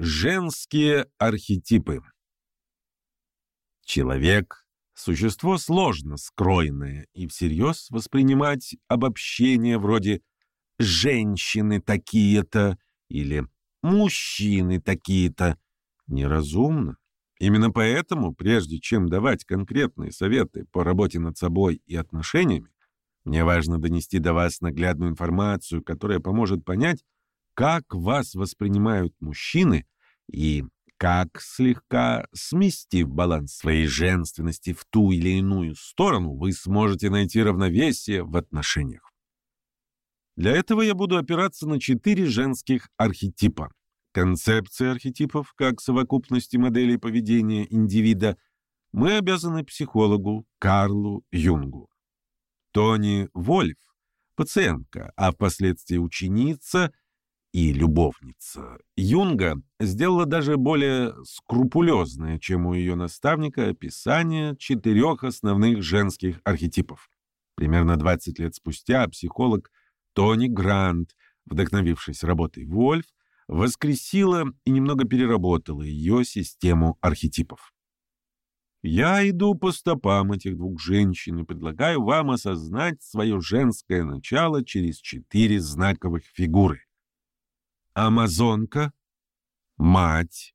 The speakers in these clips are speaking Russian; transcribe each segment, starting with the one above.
Женские архетипы. Человек — существо сложно скроенное, и всерьез воспринимать обобщения вроде «женщины такие-то» или «мужчины такие-то» неразумно. Именно поэтому, прежде чем давать конкретные советы по работе над собой и отношениями, мне важно донести до вас наглядную информацию, которая поможет понять, как вас воспринимают мужчины и как, слегка сместив баланс своей женственности в ту или иную сторону, вы сможете найти равновесие в отношениях. Для этого я буду опираться на четыре женских архетипа. Концепция архетипов как совокупности моделей поведения индивида мы обязаны психологу Карлу Юнгу. Тони Вольф, пациентка, а впоследствии ученица – и любовница Юнга сделала даже более скрупулезное, чем у ее наставника, описание четырех основных женских архетипов. Примерно 20 лет спустя психолог Тони Грант, вдохновившись работой Вольф, воскресила и немного переработала ее систему архетипов. Я иду по стопам этих двух женщин и предлагаю вам осознать свое женское начало через четыре знаковых фигуры. Амазонка, мать,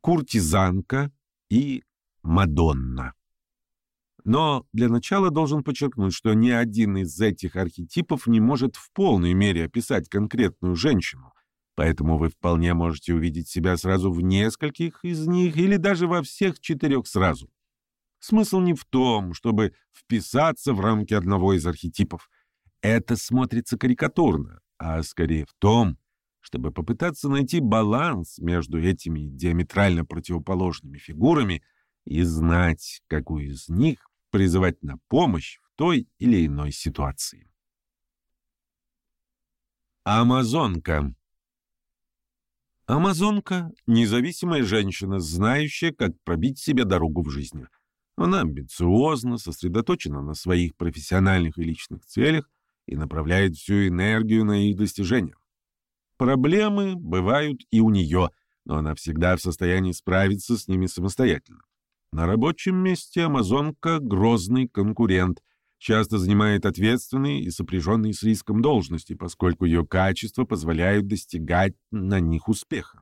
куртизанка и Мадонна. Но для начала должен подчеркнуть, что ни один из этих архетипов не может в полной мере описать конкретную женщину, поэтому вы вполне можете увидеть себя сразу в нескольких из них или даже во всех четырех сразу. Смысл не в том, чтобы вписаться в рамки одного из архетипов. Это смотрится карикатурно, а скорее в том, чтобы попытаться найти баланс между этими диаметрально противоположными фигурами и знать, какую из них призывать на помощь в той или иной ситуации. Амазонка Амазонка — независимая женщина, знающая, как пробить себе дорогу в жизни. Она амбициозна, сосредоточена на своих профессиональных и личных целях и направляет всю энергию на их достижение. Проблемы бывают и у нее, но она всегда в состоянии справиться с ними самостоятельно. На рабочем месте амазонка — грозный конкурент, часто занимает ответственные и сопряженные с риском должности, поскольку ее качества позволяют достигать на них успеха.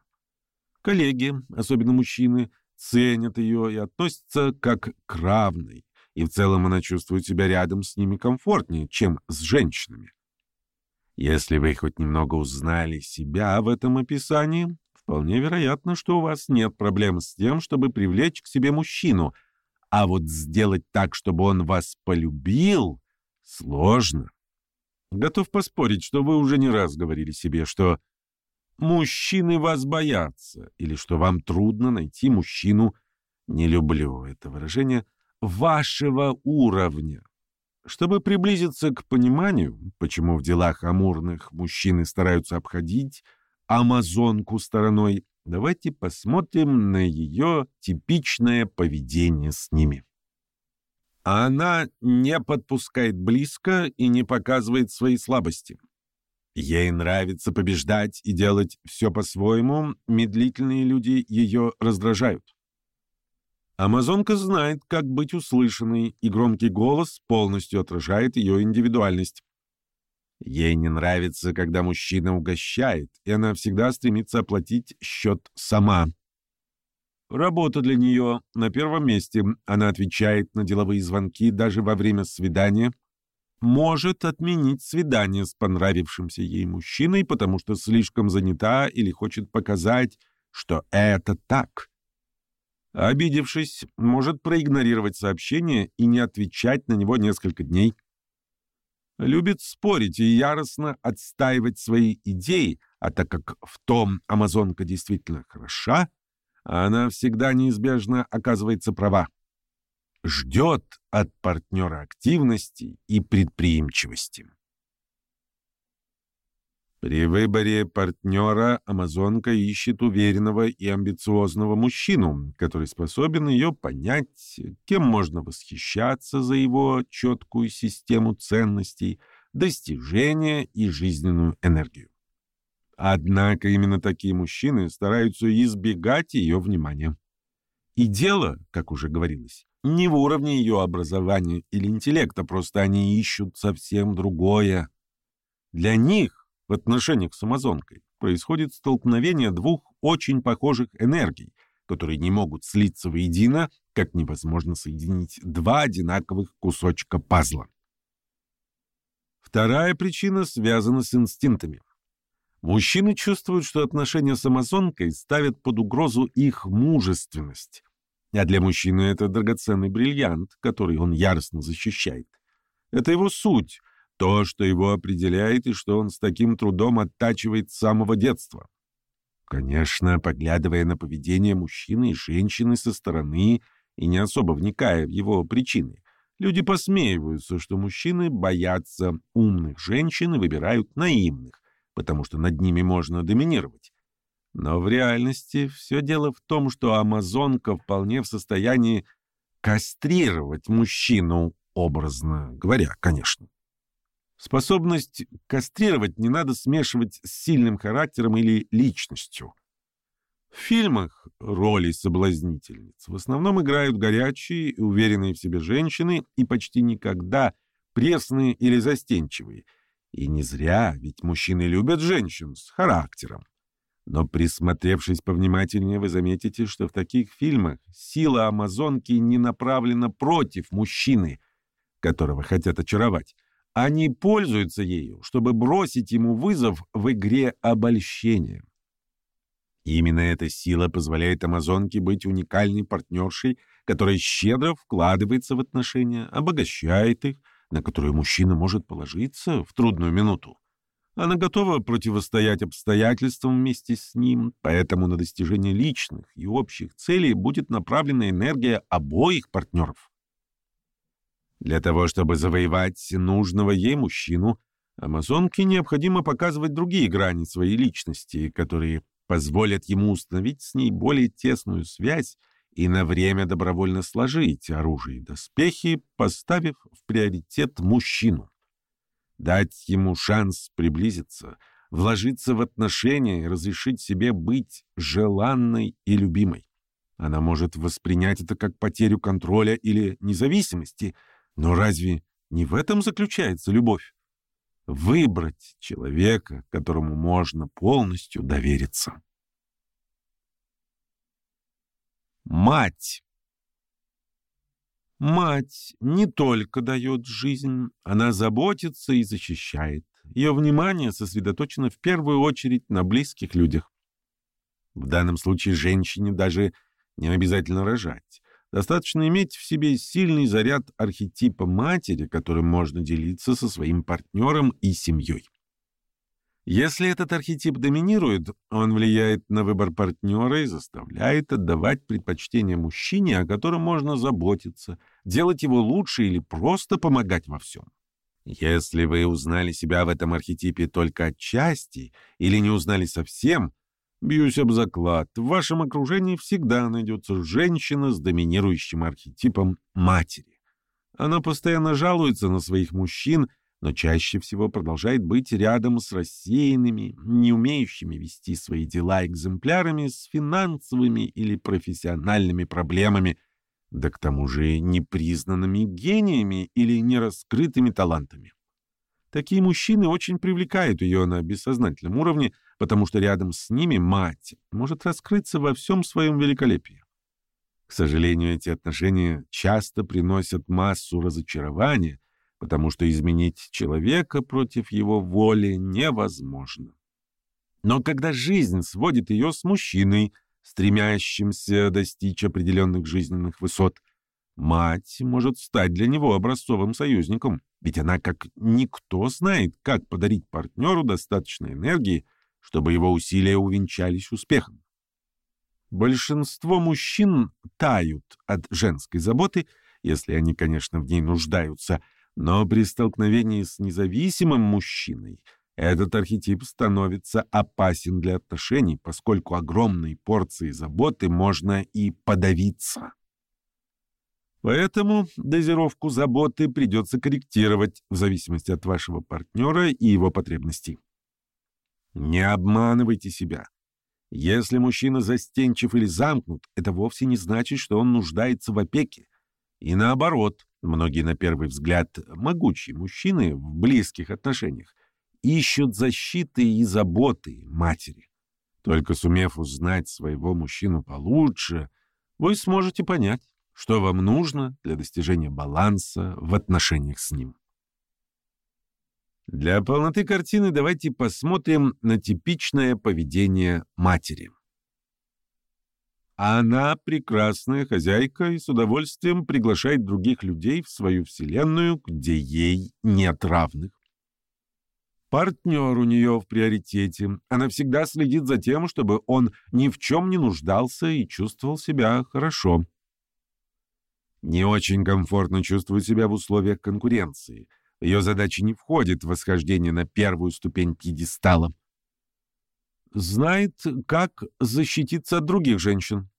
Коллеги, особенно мужчины, ценят ее и относятся как к равной, и в целом она чувствует себя рядом с ними комфортнее, чем с женщинами. Если вы хоть немного узнали себя в этом описании, вполне вероятно, что у вас нет проблем с тем, чтобы привлечь к себе мужчину, а вот сделать так, чтобы он вас полюбил, сложно. Готов поспорить, что вы уже не раз говорили себе, что мужчины вас боятся, или что вам трудно найти мужчину, не люблю это выражение, вашего уровня. Чтобы приблизиться к пониманию, почему в делах амурных мужчины стараются обходить амазонку стороной, давайте посмотрим на ее типичное поведение с ними. Она не подпускает близко и не показывает свои слабости. Ей нравится побеждать и делать все по-своему, медлительные люди ее раздражают. Амазонка знает, как быть услышанной, и громкий голос полностью отражает ее индивидуальность. Ей не нравится, когда мужчина угощает, и она всегда стремится оплатить счет сама. Работа для нее на первом месте. Она отвечает на деловые звонки даже во время свидания. Может отменить свидание с понравившимся ей мужчиной, потому что слишком занята или хочет показать, что это так. Обидевшись, может проигнорировать сообщение и не отвечать на него несколько дней. Любит спорить и яростно отстаивать свои идеи, а так как в том амазонка действительно хороша, она всегда неизбежно оказывается права. Ждет от партнера активности и предприимчивости. При выборе партнера амазонка ищет уверенного и амбициозного мужчину, который способен ее понять, кем можно восхищаться за его четкую систему ценностей, достижения и жизненную энергию. Однако именно такие мужчины стараются избегать ее внимания. И дело, как уже говорилось, не в уровне ее образования или интеллекта, просто они ищут совсем другое. Для них в отношениях с амазонкой происходит столкновение двух очень похожих энергий, которые не могут слиться воедино, как невозможно соединить два одинаковых кусочка пазла. Вторая причина связана с инстинктами. Мужчины чувствуют, что отношения с амазонкой ставят под угрозу их мужественность. А для мужчины это драгоценный бриллиант, который он яростно защищает. Это его суть, то, что его определяет и что он с таким трудом оттачивает с самого детства. Конечно, поглядывая на поведение мужчины и женщины со стороны и не особо вникая в его причины, люди посмеиваются, что мужчины боятся умных женщин и выбирают наивных, потому что над ними можно доминировать. Но в реальности все дело в том, что амазонка вполне в состоянии кастрировать мужчину, образно говоря, конечно. Способность кастрировать не надо смешивать с сильным характером или личностью. В фильмах роли соблазнительниц в основном играют горячие и уверенные в себе женщины и почти никогда пресные или застенчивые. И не зря, ведь мужчины любят женщин с характером. Но присмотревшись повнимательнее, вы заметите, что в таких фильмах сила амазонки не направлена против мужчины, которого хотят очаровать, они пользуются ею, чтобы бросить ему вызов в игре обольщения. Именно эта сила позволяет Амазонке быть уникальной партнершей, которая щедро вкладывается в отношения, обогащает их, на которую мужчина может положиться в трудную минуту. Она готова противостоять обстоятельствам вместе с ним, поэтому на достижение личных и общих целей будет направлена энергия обоих партнеров. Для того, чтобы завоевать нужного ей мужчину, амазонке необходимо показывать другие грани своей личности, которые позволят ему установить с ней более тесную связь и на время добровольно сложить оружие и доспехи, поставив в приоритет мужчину. Дать ему шанс приблизиться, вложиться в отношения и разрешить себе быть желанной и любимой. Она может воспринять это как потерю контроля или независимости — но разве не в этом заключается любовь? Выбрать человека, которому можно полностью довериться. Мать. Мать не только дает жизнь, она заботится и защищает. Ее внимание сосредоточено в первую очередь на близких людях. В данном случае женщине даже не обязательно рожать. Достаточно иметь в себе сильный заряд архетипа матери, которым можно делиться со своим партнером и семьей. Если этот архетип доминирует, он влияет на выбор партнера и заставляет отдавать предпочтение мужчине, о котором можно заботиться, делать его лучше или просто помогать во всем. Если вы узнали себя в этом архетипе только отчасти или не узнали совсем, Бьюсь об заклад, в вашем окружении всегда найдется женщина с доминирующим архетипом матери. Она постоянно жалуется на своих мужчин, но чаще всего продолжает быть рядом с рассеянными, не умеющими вести свои дела экземплярами с финансовыми или профессиональными проблемами, да к тому же непризнанными гениями или нераскрытыми талантами. Такие мужчины очень привлекают ее на бессознательном уровне, потому что рядом с ними мать может раскрыться во всем своем великолепии. К сожалению, эти отношения часто приносят массу разочарования, потому что изменить человека против его воли невозможно. Но когда жизнь сводит ее с мужчиной, стремящимся достичь определенных жизненных высот, мать может стать для него образцовым союзником, ведь она как никто знает, как подарить партнеру достаточно энергии, чтобы его усилия увенчались успехом. Большинство мужчин тают от женской заботы, если они, конечно, в ней нуждаются, но при столкновении с независимым мужчиной этот архетип становится опасен для отношений, поскольку огромной порции заботы можно и подавиться. Поэтому дозировку заботы придется корректировать в зависимости от вашего партнера и его потребностей. Не обманывайте себя. Если мужчина застенчив или замкнут, это вовсе не значит, что он нуждается в опеке. И наоборот, многие на первый взгляд могучие мужчины в близких отношениях ищут защиты и заботы матери. Только сумев узнать своего мужчину получше, вы сможете понять, что вам нужно для достижения баланса в отношениях с ним. Для полноты картины давайте посмотрим на типичное поведение матери. Она прекрасная хозяйка и с удовольствием приглашает других людей в свою вселенную, где ей нет равных. Партнер у нее в приоритете. Она всегда следит за тем, чтобы он ни в чем не нуждался и чувствовал себя хорошо. Не очень комфортно чувствует себя в условиях конкуренции – ее задача не входит восхождение на первую ступень пьедестала. Знает, как защититься от других женщин.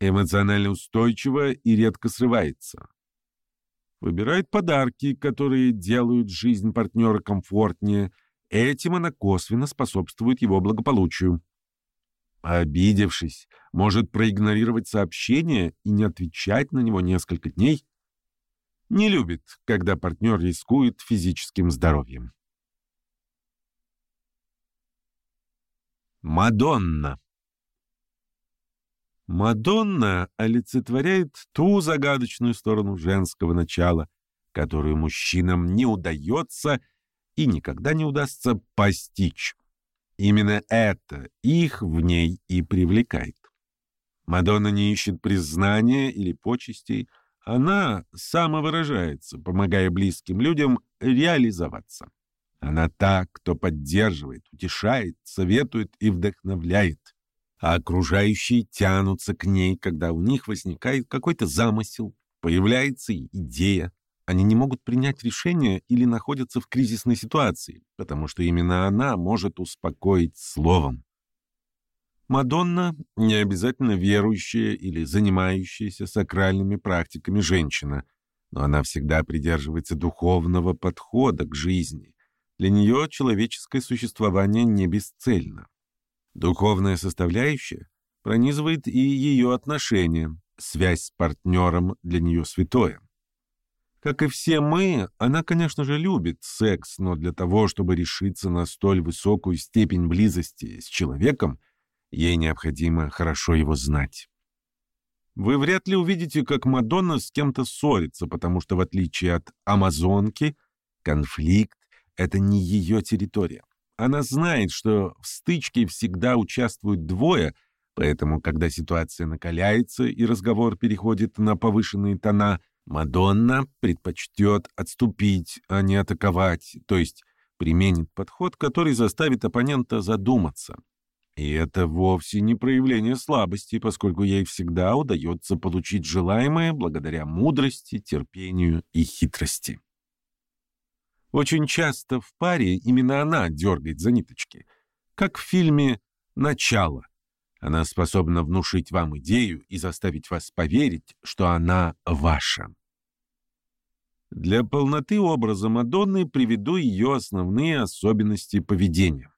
Эмоционально устойчива и редко срывается. Выбирает подарки, которые делают жизнь партнера комфортнее. Этим она косвенно способствует его благополучию. Обидевшись, может проигнорировать сообщение и не отвечать на него несколько дней, не любит, когда партнер рискует физическим здоровьем. Мадонна Мадонна олицетворяет ту загадочную сторону женского начала, которую мужчинам не удается и никогда не удастся постичь. Именно это их в ней и привлекает. Мадонна не ищет признания или почестей, она самовыражается, помогая близким людям реализоваться. Она та, кто поддерживает, утешает, советует и вдохновляет. А окружающие тянутся к ней, когда у них возникает какой-то замысел, появляется идея. Они не могут принять решение или находятся в кризисной ситуации, потому что именно она может успокоить словом. Мадонна — не обязательно верующая или занимающаяся сакральными практиками женщина, но она всегда придерживается духовного подхода к жизни. Для нее человеческое существование не бесцельно. Духовная составляющая пронизывает и ее отношения, связь с партнером для нее святое. Как и все мы, она, конечно же, любит секс, но для того, чтобы решиться на столь высокую степень близости с человеком, Ей необходимо хорошо его знать. Вы вряд ли увидите, как Мадонна с кем-то ссорится, потому что, в отличие от Амазонки, конфликт — это не ее территория. Она знает, что в стычке всегда участвуют двое, поэтому, когда ситуация накаляется и разговор переходит на повышенные тона, Мадонна предпочтет отступить, а не атаковать, то есть применит подход, который заставит оппонента задуматься. И это вовсе не проявление слабости, поскольку ей всегда удается получить желаемое благодаря мудрости, терпению и хитрости. Очень часто в паре именно она дергает за ниточки, как в фильме «Начало». Она способна внушить вам идею и заставить вас поверить, что она ваша. Для полноты образа Мадонны приведу ее основные особенности поведения.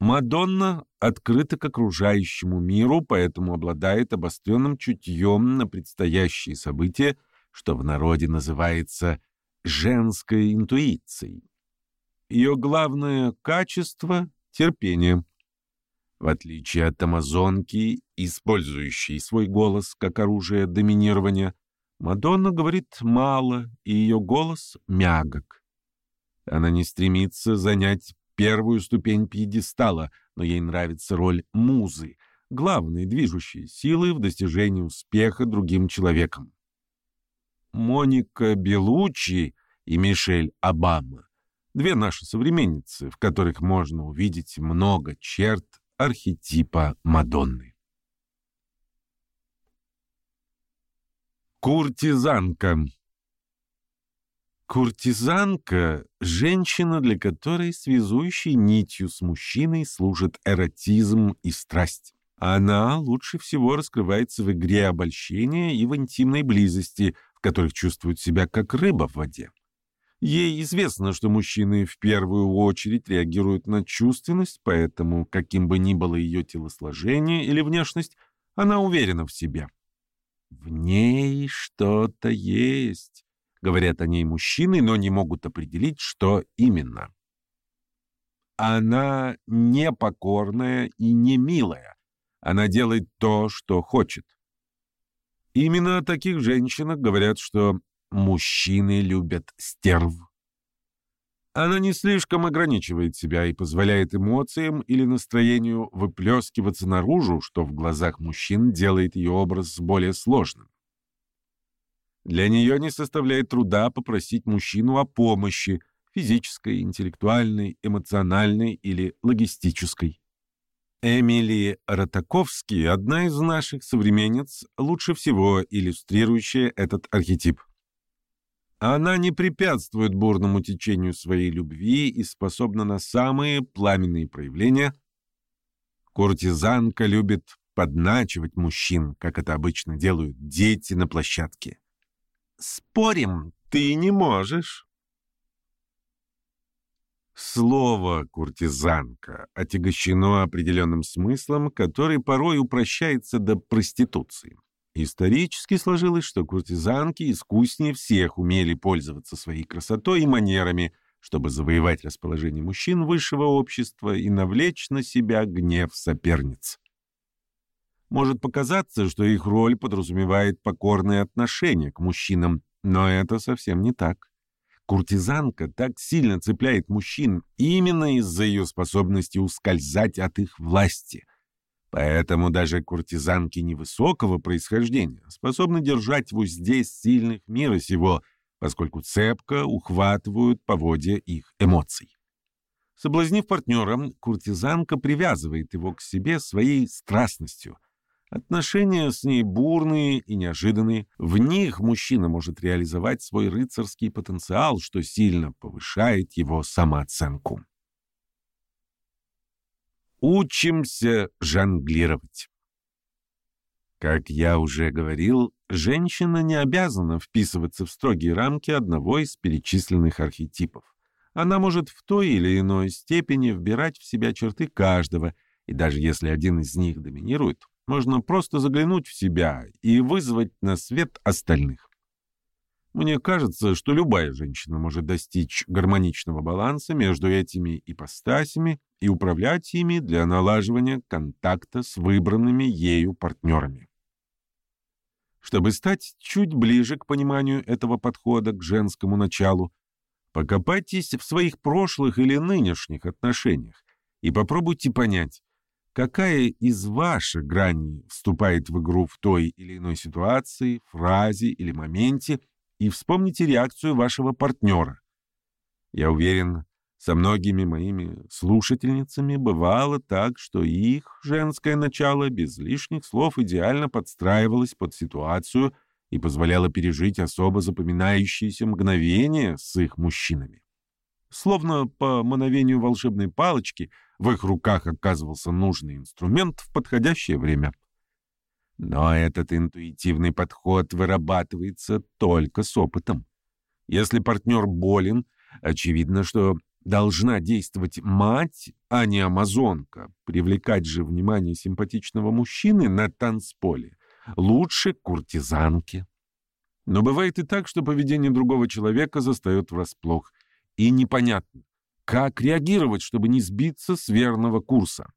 Мадонна открыта к окружающему миру, поэтому обладает обостренным чутьем на предстоящие события, что в народе называется женской интуицией. Ее главное качество — терпение. В отличие от амазонки, использующей свой голос как оружие доминирования, Мадонна говорит мало, и ее голос мягок. Она не стремится занять первую ступень пьедестала, но ей нравится роль музы, главной движущей силы в достижении успеха другим человеком. Моника Белучи и Мишель Обама — две наши современницы, в которых можно увидеть много черт архетипа Мадонны. Куртизанка Куртизанка — женщина, для которой связующей нитью с мужчиной служит эротизм и страсть. Она лучше всего раскрывается в игре обольщения и в интимной близости, в которых чувствует себя как рыба в воде. Ей известно, что мужчины в первую очередь реагируют на чувственность, поэтому, каким бы ни было ее телосложение или внешность, она уверена в себе. «В ней что-то есть», — говорят о ней мужчины, но не могут определить, что именно. Она непокорная и не милая. Она делает то, что хочет. Именно о таких женщинах говорят, что Мужчины любят стерв. Она не слишком ограничивает себя и позволяет эмоциям или настроению выплескиваться наружу, что в глазах мужчин делает ее образ более сложным. Для нее не составляет труда попросить мужчину о помощи, физической, интеллектуальной, эмоциональной или логистической. Эмили Ротаковский, одна из наших современниц, лучше всего иллюстрирующая этот архетип. Она не препятствует бурному течению своей любви и способна на самые пламенные проявления. Куртизанка любит подначивать мужчин, как это обычно делают дети на площадке. «Спорим, ты не можешь». Слово «куртизанка» отягощено определенным смыслом, который порой упрощается до проституции. Исторически сложилось, что куртизанки искуснее всех умели пользоваться своей красотой и манерами, чтобы завоевать расположение мужчин высшего общества и навлечь на себя гнев соперниц. Может показаться, что их роль подразумевает покорное отношение к мужчинам, но это совсем не так. Куртизанка так сильно цепляет мужчин именно из-за ее способности ускользать от их власти, Поэтому даже куртизанки невысокого происхождения способны держать в узде сильных мира сего, поскольку цепко ухватывают поводья их эмоций. Соблазнив партнера, куртизанка привязывает его к себе своей страстностью. Отношения с ней бурные и неожиданные. В них мужчина может реализовать свой рыцарский потенциал, что сильно повышает его самооценку. Учимся жонглировать. Как я уже говорил, женщина не обязана вписываться в строгие рамки одного из перечисленных архетипов. Она может в той или иной степени вбирать в себя черты каждого, и даже если один из них доминирует, можно просто заглянуть в себя и вызвать на свет остальных. Мне кажется, что любая женщина может достичь гармоничного баланса между этими ипостасями и управлять ими для налаживания контакта с выбранными ею партнерами. Чтобы стать чуть ближе к пониманию этого подхода к женскому началу, покопайтесь в своих прошлых или нынешних отношениях и попробуйте понять, какая из ваших граней вступает в игру в той или иной ситуации, фразе или моменте – и вспомните реакцию вашего партнера. Я уверен, со многими моими слушательницами бывало так, что их женское начало без лишних слов идеально подстраивалось под ситуацию и позволяло пережить особо запоминающиеся мгновения с их мужчинами. Словно по мановению волшебной палочки в их руках оказывался нужный инструмент в подходящее время. Но этот интуитивный подход вырабатывается только с опытом. Если партнер болен, очевидно, что должна действовать мать, а не амазонка. Привлекать же внимание симпатичного мужчины на танцполе лучше куртизанки. Но бывает и так, что поведение другого человека застает врасплох. И непонятно, как реагировать, чтобы не сбиться с верного курса.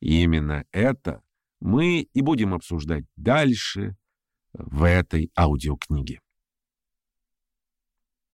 Именно это мы и будем обсуждать дальше в этой аудиокниге.